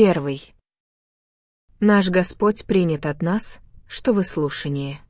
Первый. Наш Господь принят от нас, что вы слушание.